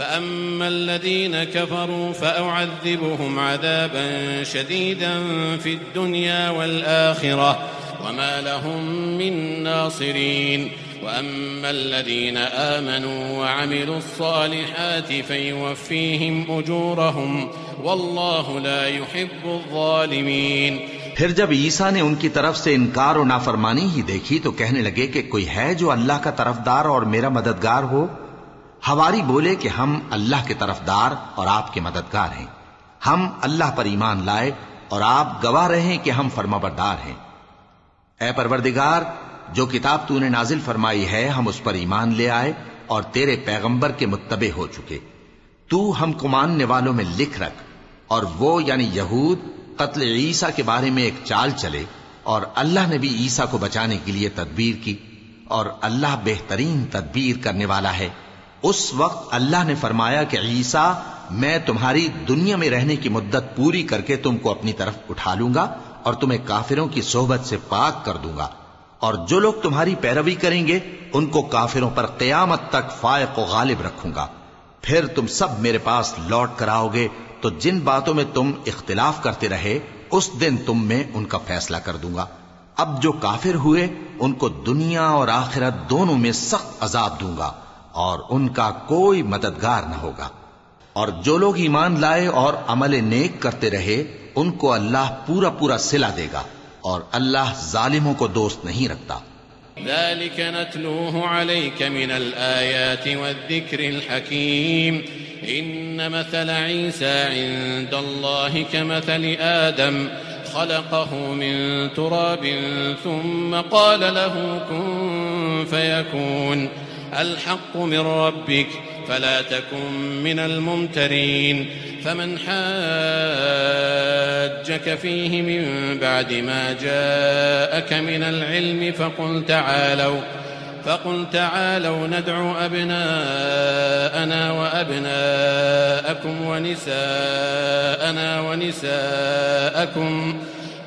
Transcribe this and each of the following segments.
فأما الذين كفروا فأعذبهم عذابا شديدا في الدنيا والآخرة وما لهم من ناصرين وأما الذين آمنوا وعملوا الصالحات فيوفيهم أجورهم والله لا يحب الظالمين پھر جب عیسیٰ نے ان کی طرف سے انکار و نافرمانی ہی دیکھی تو کہنے لگے کہ کوئی ہے جو اللہ کا طرفدار اور میرا مددگار ہو؟ ہواری بولے کہ ہم اللہ کے طرفدار اور آپ کے مددگار ہیں۔ ہم اللہ پر ایمان لائے اور آپ گواہ رہے کہ ہم فرما بردار ہیں۔ اے پروردگار، جو کتاب تو نے نازل فرمائی ہے، ہم اس پر ایمان لے آئے اور تیرے پیغمبر کے متبع ہو چکے۔ تو ہم کو ماننے والوں میں لکھ رکھ اور وہ یعنی یہود، قتل عیسیٰ کے بارے میں ایک چال چلے اور اللہ نے بھی عیسیٰ کو بچانے کے لیے تدبیر کی اور اللہ بہترین تدبیر کرنے والا ہے۔ اس وقت اللہ نے فرمایا کہ عیسیٰ، میں تمہاری دنیا میں رہنے کی مدت پوری کر کے تم کو اپنی طرف اٹھا لوں گا اور تمہیں کافروں کی صحبت سے پاک کر دوں گا۔ اور جو لوگ تمہاری پیروی کریں گے، ان کو کافروں پر قیامت تک فائق و غالب رکھوں گا۔ پھر تم سب میرے پاس لوٹ کر آؤ گے، تو جن باتوں میں تم اختلاف کرتے رہے، اس دن تم میں ان کا فیصلہ کر دوں گا۔ اب جو کافر ہوئے، ان کو دنیا اور آخرت دونوں میں سخت عذاب دوں گا۔ اور ان کا کوئی مددگار نہ ہوگا۔ اور جو لوگ ایمان لائے اور عمل نیک کرتے رہے، ان کو اللہ پورا پورا سلا دے گا اور اللہ ظالموں کو دوست نہیں رکھتا۔ ذلك نتلوه عليك من الآيات والذكر الحكيم إن مثل عيسى عند الله كمثل آدم خلقه من تراب ثم قال له كن فيكون الحق من ربك فلا تكن من الممترين فمن حاجك فيه من بعد ما جاءك من العلم فقل تعالوا فقل تعالوا ندعو أبناءنا وأبناءكم ونساءنا ونساءكم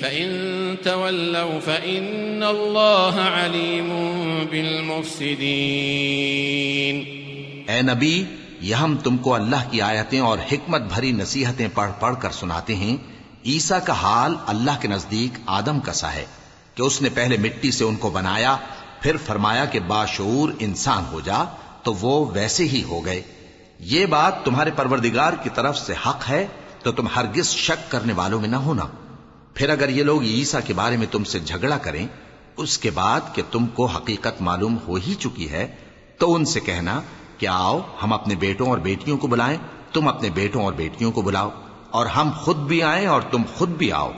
فإن تولوا فإن الله عليم بالمفسدين اے نبی، یہ ہم تم کو اللہ کی آیتیں اور حکمت بھری نصیحتیں پڑھ پڑھ کر سناتے ہیں۔ عیسیٰ کا حال اللہ کے نزدیک آدم کا سا ہے کہ اس نے پہلے مٹی سے ان کو بنایا، پھر فرمایا کہ باشعور انسان ہو جا، تو وہ ویسے ہی ہو گئے۔ یہ بات تمہارے پروردگار کی طرف سے حق ہے، تو تم ہرگز شک کرنے والوں میں نہ ہونا۔ پھر اگر یہ لوگ عیسیٰ کے بارے میں تم سے جھگڑا کریں، اس کے بعد کہ تم کو حقیقت معلوم ہو ہی چکی ہے، تو ان سے کہنا کہ آؤ، ہم اپنے بیٹوں اور بیٹیوں کو بلائیں، تم اپنے بیٹوں اور بیٹیوں کو بلاؤ، اور ہم خود بھی آئیں اور تم خود بھی آؤ۔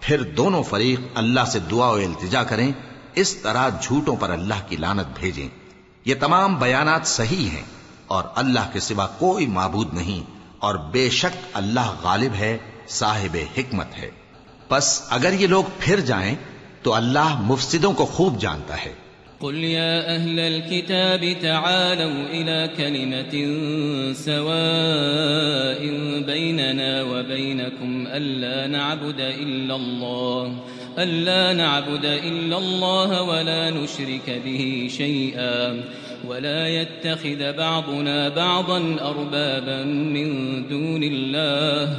پھر دونوں فریق اللہ سے دعا و التجا کریں، اس طرح جھوٹوں پر اللہ کی لانت بھیجیں۔ یہ تمام بیانات صحیح ہیں، اور اللہ کے سوا کوئی معبود نہیں، اور بے شک اللہ غالب ہے، صاحب حکمت ہے۔ بس اگر یہ لوگ پھر جائیں تو اللہ مفسدوں کو خوب جانتا ہے۔ قل يا أهل الكتاب تعالوا إلى كلمة سواء بيننا وبينكم ألا نعبد إلا الله، ألا نعبد إلا الله ولا نشرك به شيئا، ولا يتخذ بعضنا بعضا أربابا من دون الله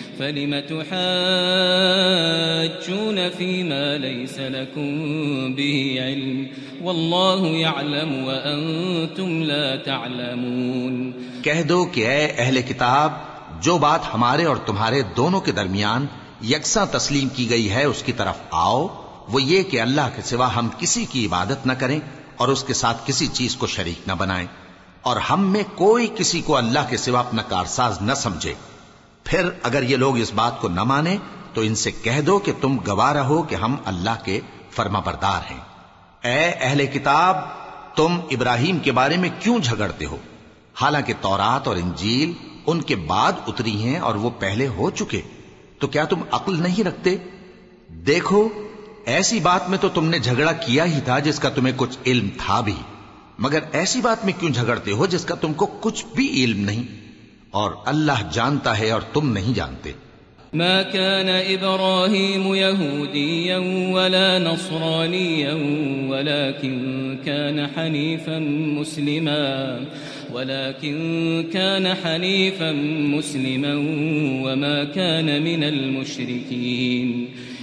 فلم تحاجون فيما ليس لكم به علم والله يعلم وأنتم لا تعلمون کہہ دو کہ اے اہل کتاب، جو بات ہمارے اور تمہارے دونوں کے درمیان یکساں تسلیم کی گئی ہے، اس کی طرف آؤ، وہ یہ کہ اللہ کے سوا ہم کسی کی عبادت نہ کریں اور اس کے ساتھ کسی چیز کو شریک نہ بنائیں، اور ہم میں کوئی کسی کو اللہ کے سوا اپنا کارساز نہ سمجھے۔ پھر اگر یہ لوگ اس بات کو نہ مانے تو ان سے کہہ دو کہ تم گواہ رہو کہ ہم اللہ کے فرما بردار ہیں۔ اے اہل کتاب، تم ابراہیم کے بارے میں کیوں جھگڑتے ہو؟ حالانکہ تورات اور انجیل ان کے بعد اتری ہیں اور وہ پہلے ہو چکے۔ تو کیا تم عقل نہیں رکھتے؟ دیکھو، ایسی بات میں تو تم نے جھگڑا کیا ہی تھا جس کا تمہیں کچھ علم تھا بھی۔ مگر ایسی بات میں کیوں جھگڑتے ہو جس کا تم کو کچھ بھی علم نہیں؟ اور اللہ جانتا ہے اور تم نہیں جانتے۔ ما كان إبراهيم يهوديا ولا نصرانيا، ولكن كان حنيفا مسلما، ولكن كان حنيفا مسلما، وما كان من المشركين.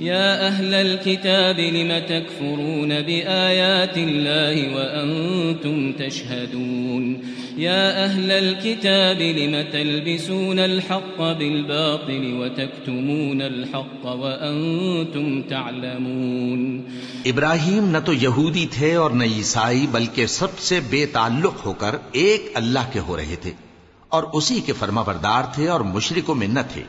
يا أهل الكتاب لم تكفرون بآيات الله وأنتم تشهدون يا أهل الكتاب لم تلبسون الحق بالباطل وتكتمون الحق وأنتم تعلمون ابراہیم نہ تو یہودی تھے اور نہ عیسائی، بلکہ سب سے بے تعلق ہو کر ایک اللہ کے ہو رہے تھے اور اسی کے فرما بردار تھے اور مشرکوں میں نہ تھے۔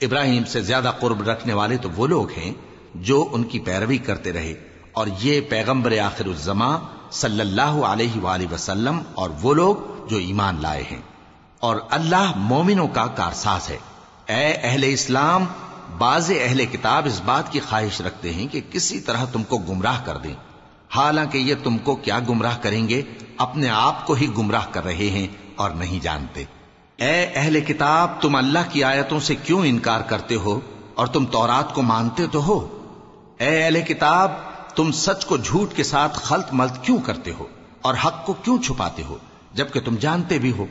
ابراہیم سے زیادہ قرب رکھنے والے تو وہ لوگ ہیں جو ان کی پیروی کرتے رہے اور یہ پیغمبر آخر الزما صلی اللہ علیہ وآلہ وسلم اور وہ لوگ جو ایمان لائے ہیں۔ اور اللہ مومنوں کا کارساز ہے۔ اے اہل اسلام، بعض اہل کتاب اس بات کی خواہش رکھتے ہیں کہ کسی طرح تم کو گمراہ کر دیں۔ حالانکہ یہ تم کو کیا گمراہ کریں گے، اپنے آپ کو ہی گمراہ کر رہے ہیں اور نہیں جانتے۔ اے اہل کتاب، تم اللہ کی آیتوں سے کیوں انکار کرتے ہو اور تم تورات کو مانتے تو ہو؟ اے اہل کتاب، تم سچ کو جھوٹ کے ساتھ خلط ملت کیوں کرتے ہو اور حق کو کیوں چھپاتے ہو جبکہ تم جانتے بھی ہو؟